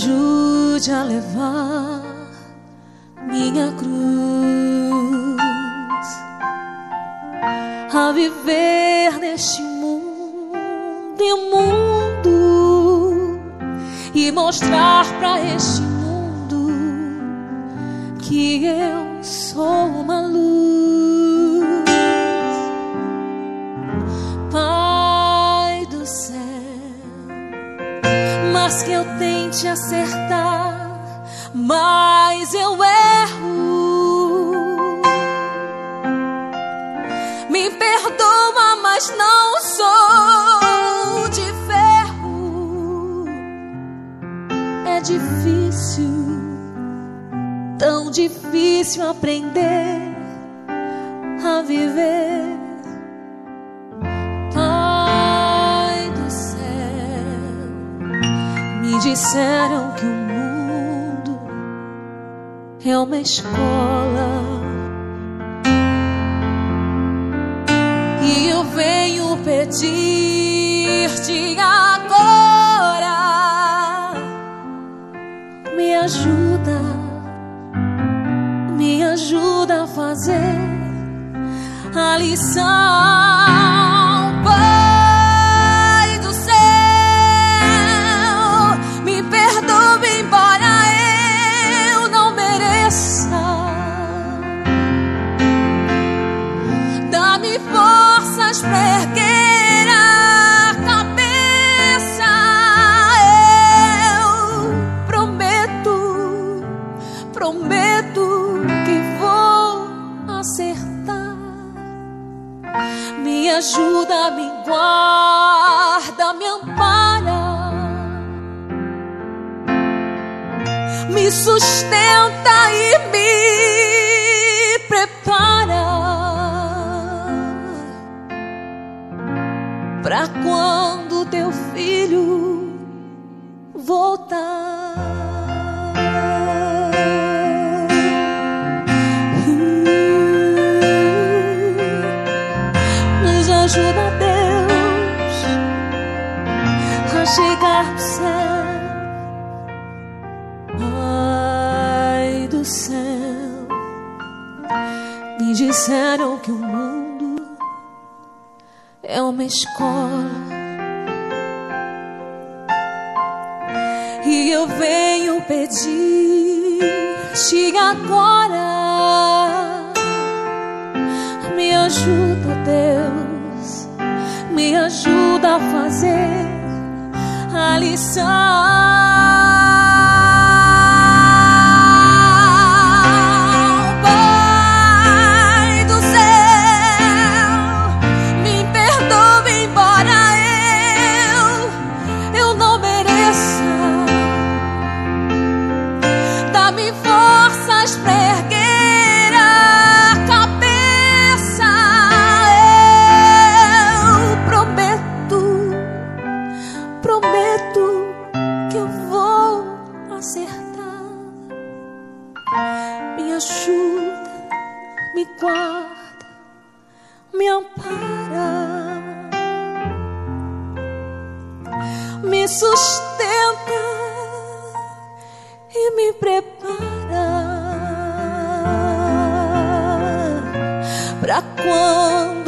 ajude a levar minha cruz, a viver neste mundo e mostrar para este mundo que eu sou uma luz. Mas que eu tente acertar, mas eu erro. Me perdoa, mas não sou de ferro. É difícil, tão difícil aprender a viver. Disseram que o mundo é uma escola. E eu venho pedir-te agora, me ajuda, me ajuda a fazer a lição. Forças pra erguer cabeça. Eu prometo, prometo que vou acertar. Me ajuda, me guarda, me ampara. Me sustenta e me para quando teu filho voltar. Ajuda, Deus, a chegar no céu. Pai do céu, me disseram que o mundo uma escola. E eu venho pedir-te agora. Me ajuda, Deus, me ajuda a fazer a lição. Forças pra erguer a cabeça. Eu prometo, prometo que eu vou acertar. Me ajuda, me guarda, me ampara, me sustenta e me prepara 光。